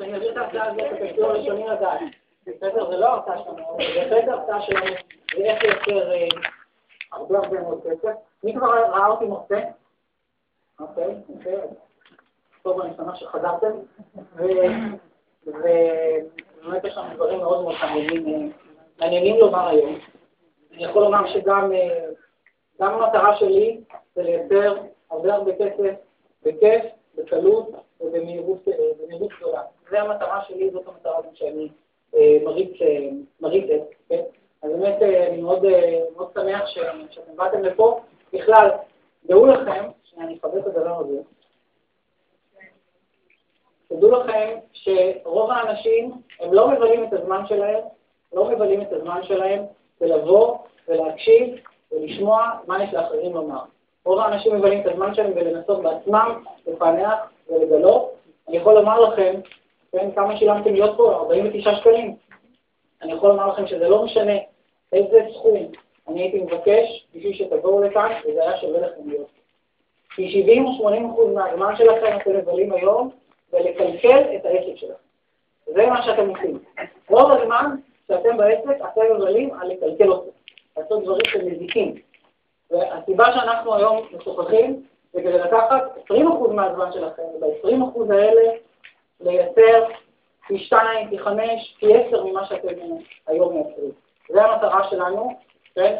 אני אעביר את ההרצאה הזאת כתקצור ראשוני לדעת. בסדר? זה לא הרצאה שלנו, בהחלט הרצאה שלנו, זה איך לייצר הרבה הרבה מאוד כסף. מי כבר ראה אותי מרצה? אוקיי, אוקיי. טוב, אני שמח שחזרתם. ובאמת יש לנו דברים מאוד מאוד מעניינים לומר היום. אני יכול לומר שגם המטרה שלי זה לייצר הרבה הרבה כסף בכיף, בקלות ובמהירות גדולה. זו המטרה שלי, זאת המטרה שאני מריץ את, כן? אז באמת אני מאוד שמח שאתם באתם לפה. בכלל, דעו לכם, שאני אכבד את הדבר הזה, תדעו לכם שרוב האנשים, הם לא מבלים את הזמן שלהם, לא מבלים את הזמן שלהם ולבוא ולהקשיב ולשמוע מה יש לאחרים לומר. רוב האנשים מבלים את הזמן שלהם ולנסות בעצמם לפענח ולגלות. אני יכול לומר לכם, כן, כמה שילמתם להיות פה? 49 שקלים. אני יכול לומר לכם שזה לא משנה איזה סכום אני הייתי מבקש בשביל שתבואו לכאן, וזה היה שווה לכם להיות. כי 70 או 80 אחוז מהזמן שלכם אתם מבלים היום ולקלקל את העסק שלכם. זה מה שאתם עושים. רוב הזמן שאתם בעסק, אתם מבלים על לקלקל אותו, לעשות דברים של מזיקים. והסיבה שאנחנו היום משוחחים זה כדי לקחת 20% מהזמן שלכם, וב-20% האלה לייצר פי 2, פי 5, פי 10 ממה שאתם היום מייצרים. זו המטרה שלנו, כן?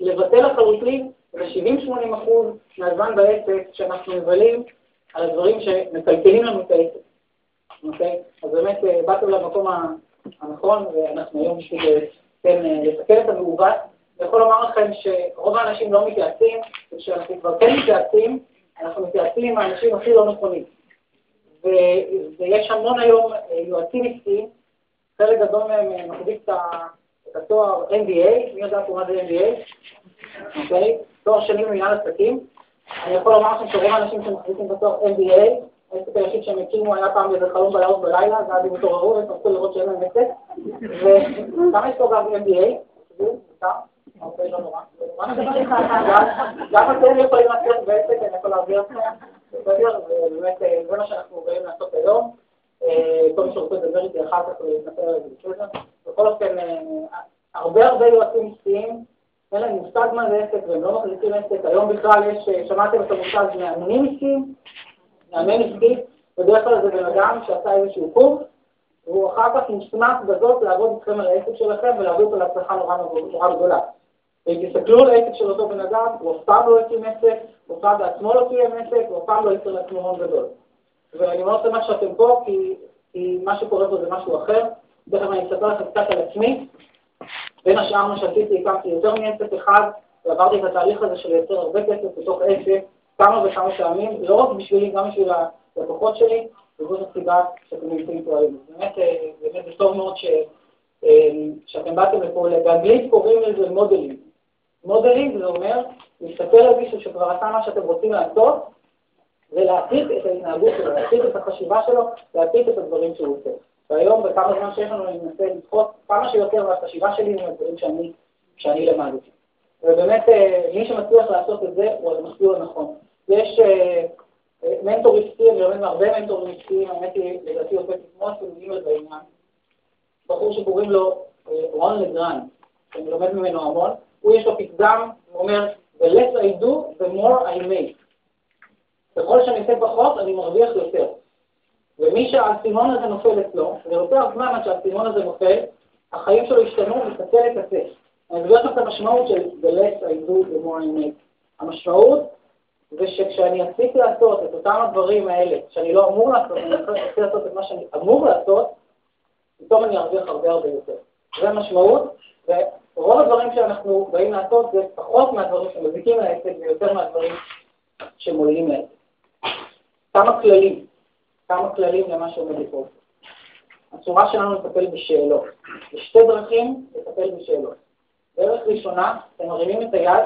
ולבטל לחלוטין ב-70-80% מהזמן בעסק שאנחנו מבלים על הדברים שמקלקלים לנו את העסק. אוקיי? אז באמת באתם למקום הנכון, ואנחנו היום בשביל כן, לתקן את המעוות. אני יכול לומר לכם שרוב האנשים לא מתייעצים, וכשאנחנו כבר כן מתייעצים, אנחנו מתייעצים עם האנשים הכי לא נכונים. ויש המון היום יועצים עסקיים, חלק גדול מהם מחזיק את התואר MBA, מי יודע פה מה זה MBA? אוקיי? תואר שני במנהל עסקים. אני יכול לומר לכם שרוב האנשים שמחזיקים את התואר MBA, העסק היחיד שהם הקימו היה פעם איזה חלום בלילות בלילה, ואז הם התעוררו וצריכו לראות שאין להם עסק. וכמה יש פה גם MBA? אוקיי, לא נורא. גם אתם יכולים לעשות בעסק, אני יכול להעביר אתכם. בסדר? ובאמת זה מה שאנחנו באים לעשות היום. כל מי שרוצה לדבר איתי אחר כך ולספר על זה בסדר. בכל אופן, הרבה הרבה יועצים עסקיים, אין להם מושג מה זה עסק והם לא מחזיקים עסק. היום בכלל יש, שמעתם את המושג מאמנים עסקיים? מאמן עסקי, בדרך כלל זה בן אדם שעשה איזשהו קורס, והוא אחר כך מוסמך בזאת לעבוד איתכם על העסק שלכם ולהביא אותו להצלחה נורא גדולה. תסתכלו על העסק של אותו בן אדם, הוא אף פעם לא הקים עסק, הוא פעם בעצמו לא קיים עסק, הוא אף פעם לא ייצר לעצמו הון גדול. ואני מאוד שמח שאתם פה, כי, כי מה שקורה פה זה משהו אחר. תכף אני אספר לכם קצת על עצמי. בין השאר מה שעשיתי, הקמתי יותר מעסק אחד, ועברתי את התהליך הזה של לייצר הרבה כסף בתוך עסק, כמה וכמה פעמים, לא רק בשבילי, גם בשביל הלקוחות שלי, וזאת הסיבה שאתם נמצאים פה היום. באמת, באמת זה טוב מאוד ש, שאתם באתם לפה, באנגלית קוראים לזה modeling. Modeling זה אומר להסתכל על מישהו שכבר עשה מה שאתם רוצים לעשות, ולהעתיק את ההתנהגות שלו, להעתיק את החשיבה שלו, להעתיק את הדברים שהוא עושה. והיום, בכמה זמן שיש לנו, אני מנסה לדחות כמה שיותר מהחשיבה שלי מהדברים שאני, שאני למדתי. ובאמת, מי שמצליח לעשות את זה הוא על המסלול הנכון. יש מנטור עסקי, אני לומד מהרבה מנטורים עסקיים, האמת היא, לדעתי עובד כמו הסוגים בעניין, בחור שקוראים לו רון לגרן, שאני לומד ממנו המון, הוא יש לו פתגם, הוא אומר, the less I do, the more I make. ככל שאני עושה פחות, אני מרוויח יותר. ומי שהאסימון הזה נופל אצלו, זה לוקח זמן עד שהאסימון הזה נופל, החיים שלו השתנו מקצה לקצה. אני אסביר לכם את המשמעות של the less I do, the more I make. המשמעות זה שכשאני אפסיק לעשות את אותם הדברים האלה, שאני לא אמור לעשות, אני אפסיק לעשות את מה שאני אמור לעשות, פתאום אני ארוויח הרבה הרבה יותר. זה המשמעות, ורוב הדברים שאנחנו באים לעשות זה פחות מהדברים שמזיקים לעסק ויותר מהדברים שמועילים לעסק. כמה כללים, כמה כללים למה שעומד לקרות. הצורה שלנו לטפל בשאלות. יש שתי דרכים לטפל בשאלות. דרך ראשונה, אתם מרימים את היד,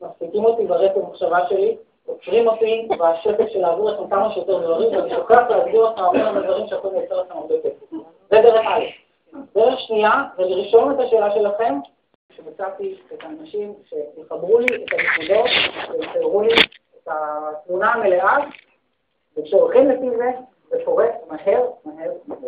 מפסיקים אותי ברקע המחשבה שלי, עוצרים אותי בשקט של להעביר לכם כמה שיותר דברים, ואני שוכח להסביר לכם הרבה מהדברים שיכולים לייצר לכם הרבה כסף. זה דרך א'. דרך שנייה, זה לרשום את השאלה שלכם, שמצאתי את האנשים שיחברו לי את הנקודות, ויציירו לי את התמונה המלאה, וכשהולכים לפי זה, זה קורה מהר, מהר, מהר.